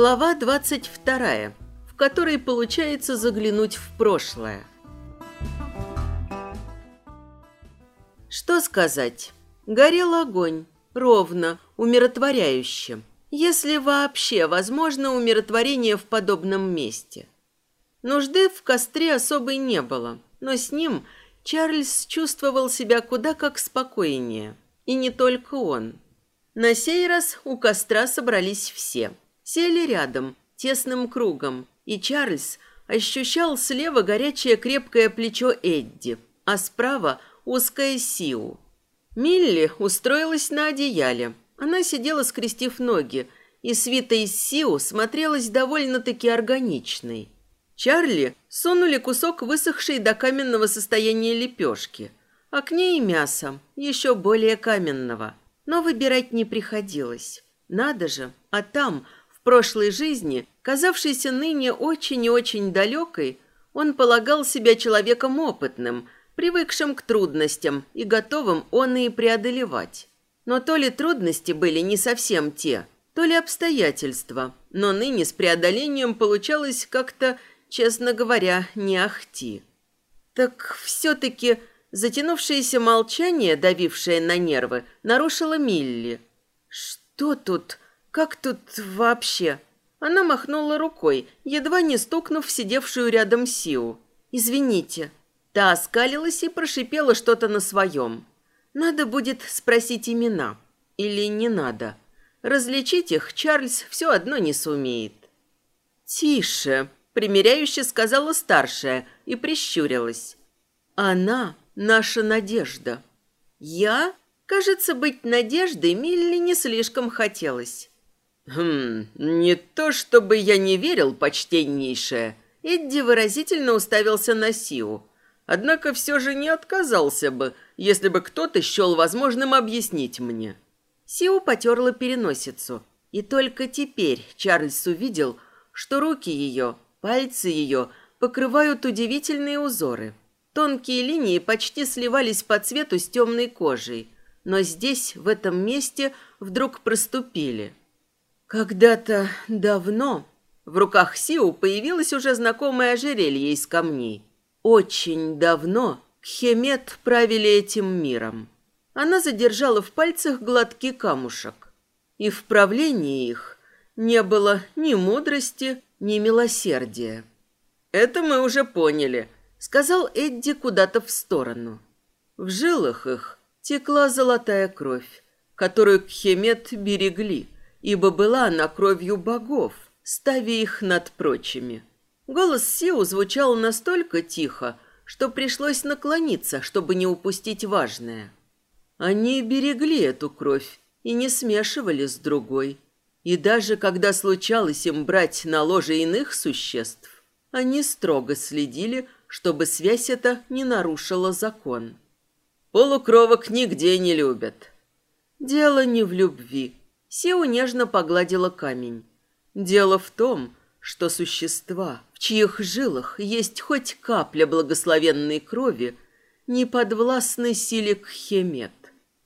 Глава 22, в которой получается заглянуть в прошлое. Что сказать? Горел огонь, ровно, умиротворяюще. Если вообще возможно умиротворение в подобном месте. Нужды в костре особой не было, но с ним Чарльз чувствовал себя куда как спокойнее. И не только он. На сей раз у костра собрались все. Сели рядом, тесным кругом, и Чарльз ощущал слева горячее крепкое плечо Эдди, а справа узкое Сиу. Милли устроилась на одеяле. Она сидела, скрестив ноги, и свита из Сиу смотрелась довольно-таки органичной. Чарли сунули кусок высохшей до каменного состояния лепешки, а к ней мясо, еще более каменного. Но выбирать не приходилось. Надо же, а там, в прошлой жизни, казавшейся ныне очень и очень далекой, он полагал себя человеком опытным – привыкшим к трудностям и готовым он и преодолевать. Но то ли трудности были не совсем те, то ли обстоятельства, но ныне с преодолением получалось как-то, честно говоря, не ахти. Так все-таки затянувшееся молчание, давившее на нервы, нарушило Милли. «Что тут? Как тут вообще?» Она махнула рукой, едва не стукнув сидевшую рядом Сиу. «Извините». Та оскалилась и прошипела что-то на своем. Надо будет спросить имена. Или не надо. Различить их Чарльз все одно не сумеет. «Тише», — примиряюще сказала старшая и прищурилась. «Она наша надежда». «Я?» Кажется, быть надеждой Милли не слишком хотелось. «Хм, не то чтобы я не верил, почтеннейшая». Эдди выразительно уставился на Сиу, Однако все же не отказался бы, если бы кто-то счел возможным объяснить мне. Сиу потерла переносицу. И только теперь Чарльз увидел, что руки ее, пальцы ее покрывают удивительные узоры. Тонкие линии почти сливались по цвету с темной кожей, но здесь, в этом месте, вдруг проступили. Когда-то давно в руках Сиу появилось уже знакомое ожерелье из камней. Очень давно Кхемет правили этим миром. Она задержала в пальцах гладкий камушек. И в правлении их не было ни мудрости, ни милосердия. «Это мы уже поняли», — сказал Эдди куда-то в сторону. В жилах их текла золотая кровь, которую Кхемет берегли, ибо была она кровью богов, ставя их над прочими. Голос Сиу звучал настолько тихо, что пришлось наклониться, чтобы не упустить важное. Они берегли эту кровь и не смешивали с другой. И даже когда случалось им брать на ложе иных существ, они строго следили, чтобы связь эта не нарушила закон. Полукровок нигде не любят. Дело не в любви. Сиу нежно погладила камень. Дело в том, что существа, в чьих жилах есть хоть капля благословенной крови, не подвластны силе Кхемет.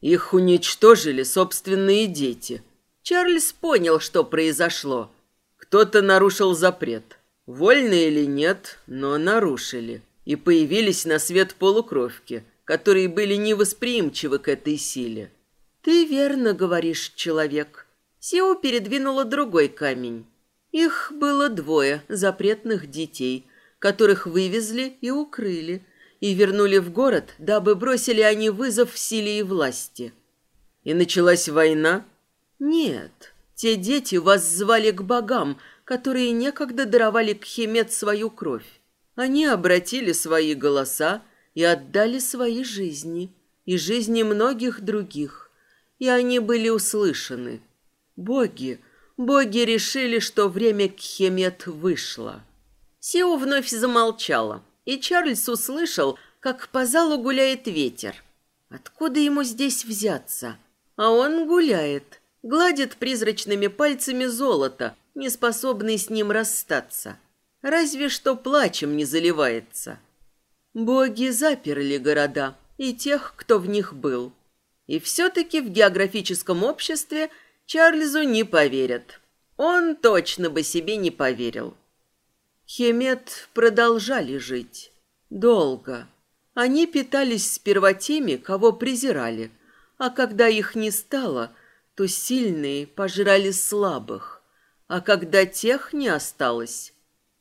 Их уничтожили собственные дети. Чарльз понял, что произошло. Кто-то нарушил запрет. Вольно или нет, но нарушили. И появились на свет полукровки, которые были невосприимчивы к этой силе. «Ты верно говоришь, человек». Сио передвинула другой камень. Их было двое запретных детей, которых вывезли и укрыли, и вернули в город, дабы бросили они вызов силе и власти. И началась война? Нет, те дети вас звали к богам, которые некогда даровали к Хемет свою кровь. Они обратили свои голоса и отдали свои жизни, и жизни многих других, и они были услышаны. Боги — Боги решили, что время Кхемет вышло. Сио вновь замолчала, и Чарльз услышал, как по залу гуляет ветер. Откуда ему здесь взяться? А он гуляет, гладит призрачными пальцами золото, не способный с ним расстаться. Разве что плачем не заливается. Боги заперли города и тех, кто в них был. И все-таки в географическом обществе – Чарльзу не поверят. он точно бы себе не поверил. Хемет продолжали жить. Долго. Они питались сперва теми, кого презирали, а когда их не стало, то сильные пожирали слабых, а когда тех не осталось.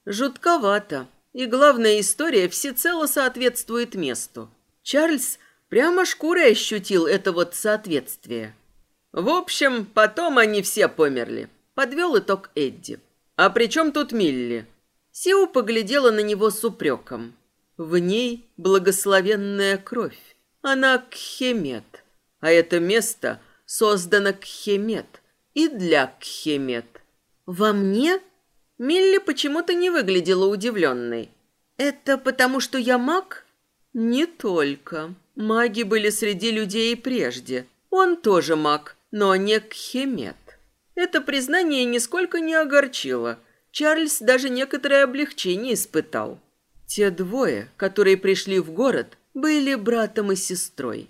Жутковато, и главная история всецело соответствует месту. Чарльз прямо шкурой ощутил это вот соответствие. В общем, потом они все померли. Подвел итог Эдди. А при чем тут Милли? Сиу поглядела на него с упреком. В ней благословенная кровь. Она кхемет. А это место создано кхемет. И для кхемет. Во мне? Милли почему-то не выглядела удивленной. Это потому, что я маг? Не только. Маги были среди людей и прежде. Он тоже маг, но не кхемет. Это признание нисколько не огорчило. Чарльз даже некоторое облегчение испытал. Те двое, которые пришли в город, были братом и сестрой.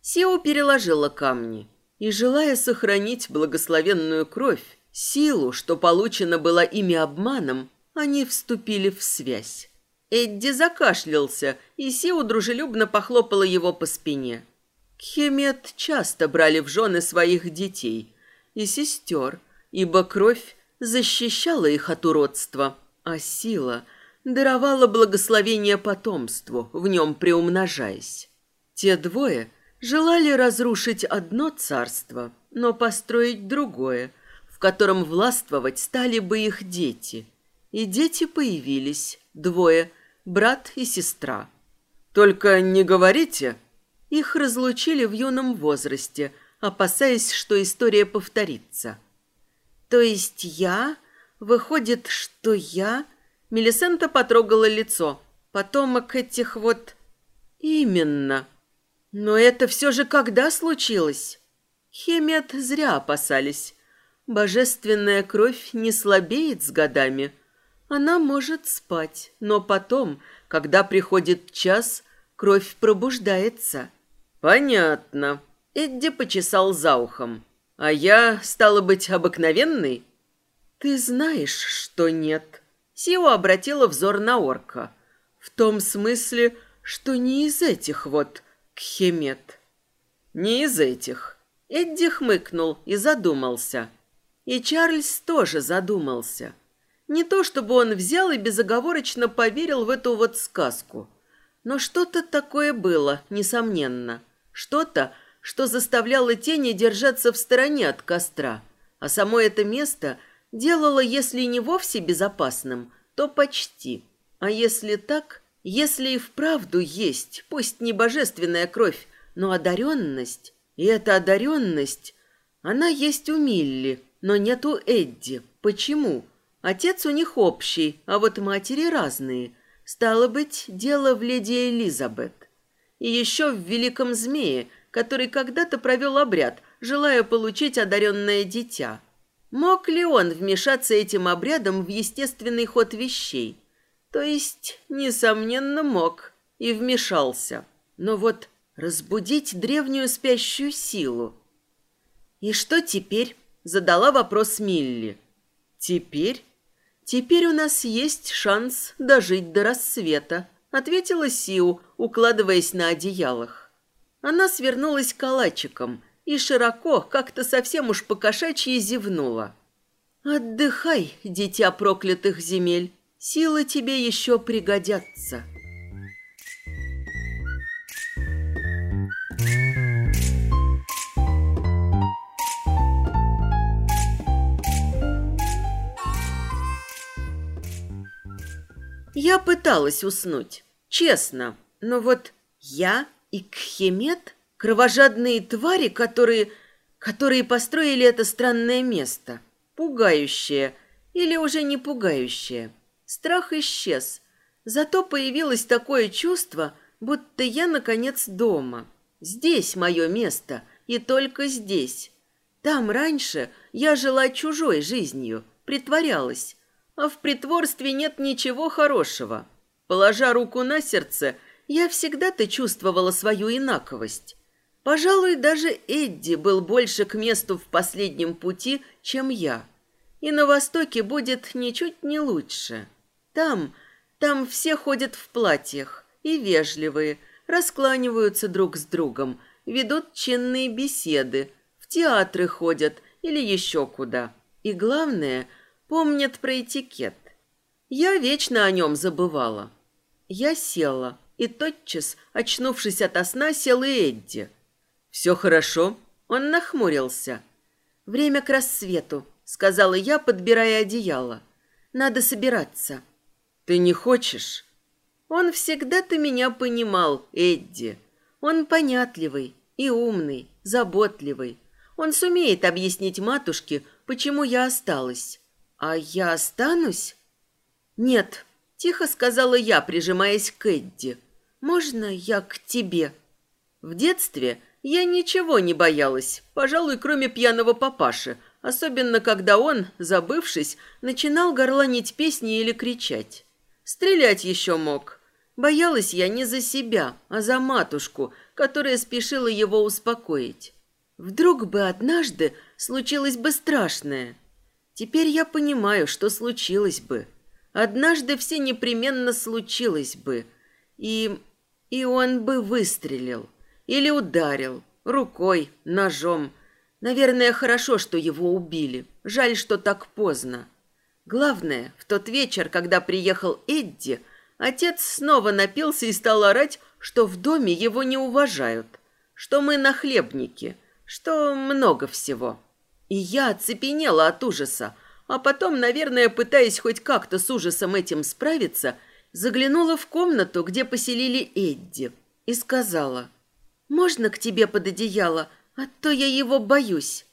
Сио переложила камни и, желая сохранить благословенную кровь, силу, что получена была ими обманом, они вступили в связь. Эдди закашлялся, и Сиу дружелюбно похлопала его по спине. Хемет часто брали в жены своих детей и сестер, ибо кровь защищала их от уродства, а сила даровала благословение потомству, в нем приумножаясь. Те двое желали разрушить одно царство, но построить другое, в котором властвовать стали бы их дети. И дети появились, двое, брат и сестра. «Только не говорите...» Их разлучили в юном возрасте, опасаясь, что история повторится. «То есть я? Выходит, что я?» Мелисента потрогала лицо. Потомок этих вот... Именно. Но это все же когда случилось? Хемет зря опасались. Божественная кровь не слабеет с годами. Она может спать, но потом, когда приходит час, кровь пробуждается. Понятно. Эдди почесал за ухом. А я, стала быть, обыкновенный? Ты знаешь, что нет. Сио обратила взор на орка. В том смысле, что не из этих вот кхемет. Не из этих. Эдди хмыкнул и задумался. И Чарльз тоже задумался. Не то чтобы он взял и безоговорочно поверил в эту вот сказку. Но что-то такое было, несомненно. Что-то, что заставляло тени держаться в стороне от костра. А само это место – делала, если не вовсе безопасным, то почти. А если так, если и вправду есть, пусть не божественная кровь, но одаренность, и эта одаренность, она есть у Милли, но нет у Эдди. Почему? Отец у них общий, а вот матери разные. Стало быть, дело в леди Элизабет. И еще в Великом Змее, который когда-то провел обряд, желая получить одаренное дитя – Мог ли он вмешаться этим обрядом в естественный ход вещей? То есть, несомненно, мог и вмешался. Но вот разбудить древнюю спящую силу. И что теперь? Задала вопрос Милли. Теперь? Теперь у нас есть шанс дожить до рассвета, ответила Сиу, укладываясь на одеялах. Она свернулась калачиком и широко, как-то совсем уж покошачьи зевнула. «Отдыхай, дитя проклятых земель, силы тебе еще пригодятся». Я пыталась уснуть, честно, но вот я и Кхемет Кровожадные твари, которые... которые построили это странное место. Пугающее. Или уже не пугающее. Страх исчез. Зато появилось такое чувство, будто я, наконец, дома. Здесь мое место, и только здесь. Там раньше я жила чужой жизнью, притворялась. А в притворстве нет ничего хорошего. Положа руку на сердце, я всегда-то чувствовала свою инаковость. Пожалуй, даже Эдди был больше к месту в последнем пути, чем я. И на Востоке будет ничуть не лучше. Там, там все ходят в платьях и вежливые, раскланиваются друг с другом, ведут чинные беседы, в театры ходят или еще куда. И главное, помнят про этикет. Я вечно о нем забывала. Я села, и тотчас, очнувшись ото сна, сел и Эдди. «Все хорошо?» Он нахмурился. «Время к рассвету», — сказала я, подбирая одеяло. «Надо собираться». «Ты не хочешь?» «Он всегда-то меня понимал, Эдди. Он понятливый и умный, заботливый. Он сумеет объяснить матушке, почему я осталась. А я останусь?» «Нет», — тихо сказала я, прижимаясь к Эдди. «Можно я к тебе?» В детстве я ничего не боялась, пожалуй, кроме пьяного папаши, особенно когда он, забывшись, начинал горланить песни или кричать. Стрелять еще мог. Боялась я не за себя, а за матушку, которая спешила его успокоить. Вдруг бы однажды случилось бы страшное. Теперь я понимаю, что случилось бы. Однажды все непременно случилось бы. И... и он бы выстрелил. Или ударил. Рукой, ножом. Наверное, хорошо, что его убили. Жаль, что так поздно. Главное, в тот вечер, когда приехал Эдди, отец снова напился и стал орать, что в доме его не уважают, что мы нахлебники, что много всего. И я оцепенела от ужаса, а потом, наверное, пытаясь хоть как-то с ужасом этим справиться, заглянула в комнату, где поселили Эдди, и сказала, «Можно к тебе под одеяло, а то я его боюсь».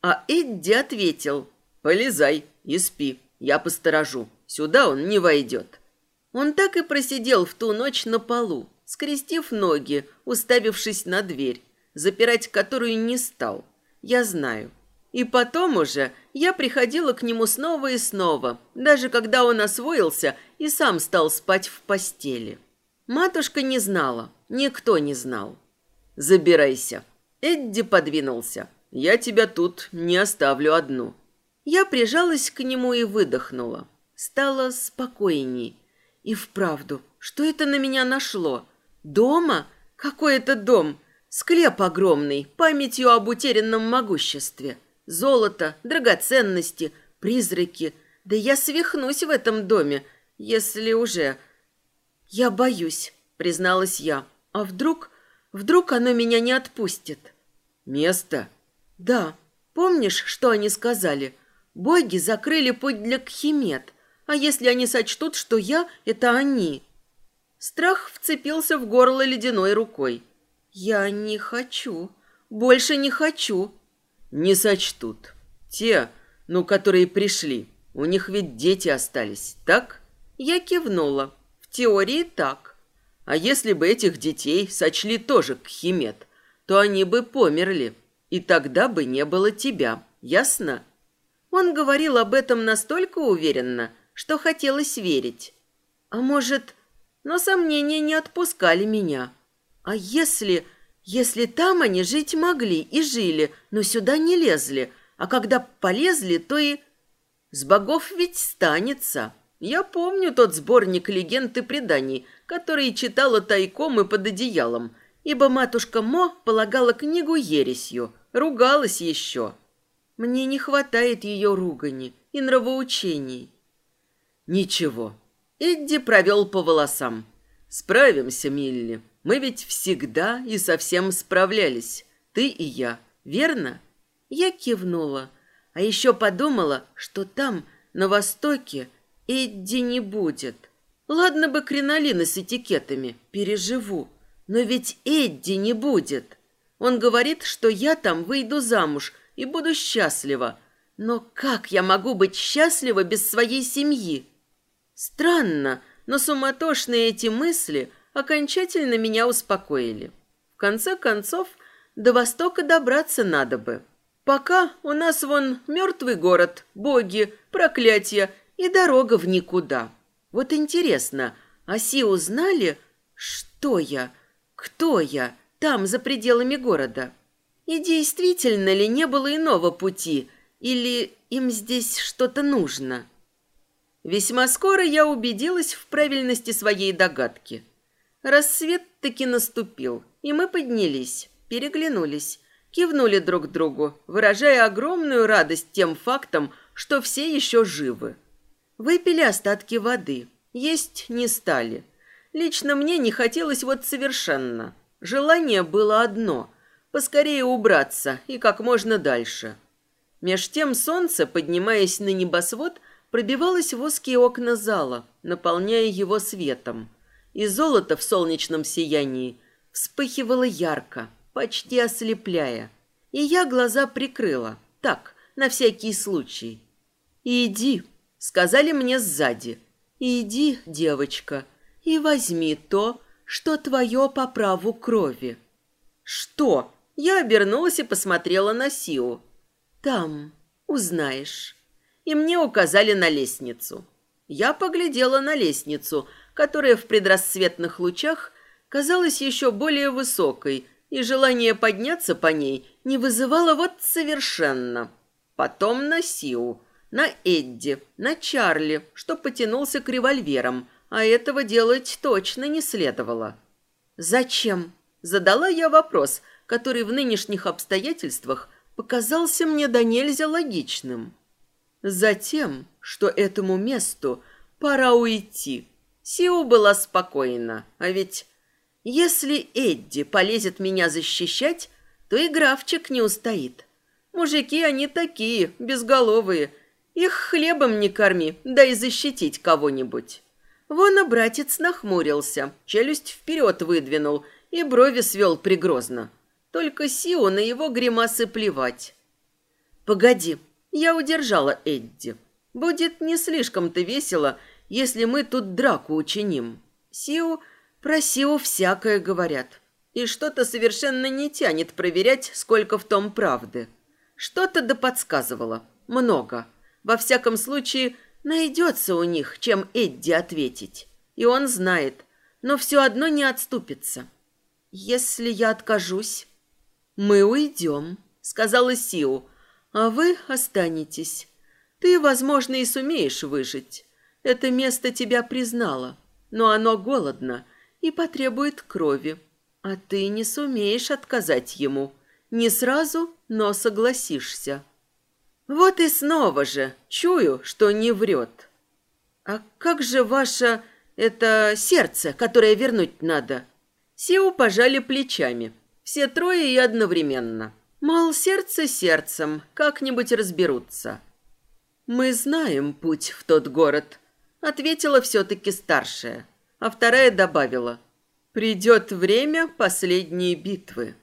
А Эдди ответил, «Полезай и спи, я посторожу, сюда он не войдет». Он так и просидел в ту ночь на полу, скрестив ноги, уставившись на дверь, запирать которую не стал. Я знаю. И потом уже я приходила к нему снова и снова, даже когда он освоился и сам стал спать в постели. Матушка не знала, никто не знал. «Забирайся». Эдди подвинулся. «Я тебя тут не оставлю одну». Я прижалась к нему и выдохнула. Стало спокойней. И вправду, что это на меня нашло? Дома? Какой это дом? Склеп огромный, памятью об утерянном могуществе. Золото, драгоценности, призраки. Да я свихнусь в этом доме, если уже... Я боюсь, призналась я. А вдруг... Вдруг оно меня не отпустит? Место? Да. Помнишь, что они сказали? Боги закрыли путь для Кхимет. А если они сочтут, что я — это они? Страх вцепился в горло ледяной рукой. Я не хочу. Больше не хочу не сочтут. Те, ну, которые пришли, у них ведь дети остались, так? Я кивнула. В теории так. А если бы этих детей сочли тоже кхимет, то они бы померли, и тогда бы не было тебя, ясно? Он говорил об этом настолько уверенно, что хотелось верить. А может, но сомнения не отпускали меня. А если если там они жить могли и жили, но сюда не лезли, а когда полезли, то и... С богов ведь станется. Я помню тот сборник легенд и преданий, который читала тайком и под одеялом, ибо матушка Мо полагала книгу ересью, ругалась еще. Мне не хватает ее ругани и нравоучений. Ничего. Эдди провел по волосам. Справимся, Милли. Мы ведь всегда и совсем справлялись, ты и я, верно? Я кивнула, а еще подумала, что там, на востоке, Эдди не будет. Ладно бы кринолины с этикетами, переживу, но ведь Эдди не будет. Он говорит, что я там выйду замуж и буду счастлива. Но как я могу быть счастлива без своей семьи? Странно, но суматошные эти мысли окончательно меня успокоили. В конце концов, до Востока добраться надо бы. Пока у нас вон мертвый город, боги, проклятия и дорога в никуда. Вот интересно, оси узнали, что я, кто я там, за пределами города? И действительно ли не было иного пути, Или им здесь что-то нужно? Весьма скоро я убедилась в правильности своей догадки. Рассвет таки наступил, и мы поднялись, переглянулись, кивнули друг другу, выражая огромную радость тем фактом, что все еще живы. Выпили остатки воды, есть не стали. Лично мне не хотелось вот совершенно. Желание было одно – поскорее убраться и как можно дальше. Меж тем солнце, поднимаясь на небосвод, пробивалось в узкие окна зала, наполняя его светом. И золото в солнечном сиянии вспыхивало ярко, почти ослепляя. И я глаза прикрыла, так, на всякий случай. «Иди», — сказали мне сзади. «Иди, девочка, и возьми то, что твое по праву крови». «Что?» Я обернулась и посмотрела на Сиу. «Там узнаешь». И мне указали на лестницу. Я поглядела на лестницу, которая в предрассветных лучах казалась еще более высокой, и желание подняться по ней не вызывало вот совершенно. Потом на Сиу, на Эдди, на Чарли, что потянулся к револьверам, а этого делать точно не следовало. «Зачем?» – задала я вопрос, который в нынешних обстоятельствах показался мне до нельзя логичным. «Затем, что этому месту пора уйти». Сиу была спокойна, а ведь если Эдди полезет меня защищать, то и графчик не устоит. Мужики они такие, безголовые. Их хлебом не корми, да и защитить кого-нибудь. Вон и братец нахмурился, челюсть вперед выдвинул и брови свел пригрозно. Только Сиу на его гримасы плевать. «Погоди, я удержала Эдди. Будет не слишком-то весело, если мы тут драку учиним. Сиу про Сиу всякое говорят. И что-то совершенно не тянет проверять, сколько в том правды. Что-то да подсказывало. Много. Во всяком случае, найдется у них, чем Эдди ответить. И он знает, но все одно не отступится. Если я откажусь, мы уйдем, сказала Сиу, а вы останетесь. Ты, возможно, и сумеешь выжить. Это место тебя признало, но оно голодно и потребует крови. А ты не сумеешь отказать ему. Не сразу, но согласишься. Вот и снова же чую, что не врет. А как же ваше это сердце, которое вернуть надо? Сиу пожали плечами. Все трое и одновременно. Мол, сердце сердцем, как-нибудь разберутся. Мы знаем путь в тот город, ответила все-таки старшая а вторая добавила «Придет время последней битвы».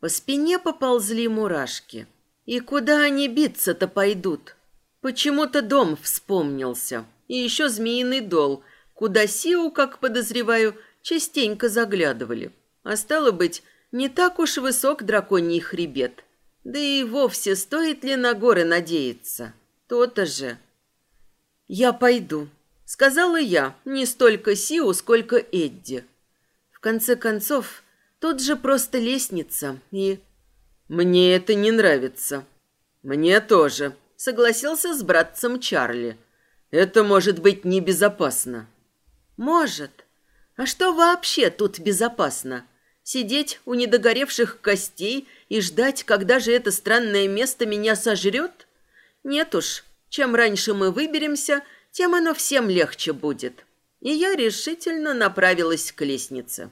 По спине поползли мурашки. И куда они биться-то пойдут? Почему-то дом вспомнился. И еще змеиный дол, куда Сиу, как подозреваю, частенько заглядывали. А стало быть, не так уж высок драконий хребет. Да и вовсе стоит ли на горы надеяться? То-то же. «Я пойду», Сказала я, не столько Сиу, сколько Эдди. В конце концов, тут же просто лестница, и... Мне это не нравится. Мне тоже, согласился с братцем Чарли. Это может быть небезопасно. Может. А что вообще тут безопасно? Сидеть у недогоревших костей и ждать, когда же это странное место меня сожрет? Нет уж, чем раньше мы выберемся, тем оно всем легче будет. И я решительно направилась к лестнице.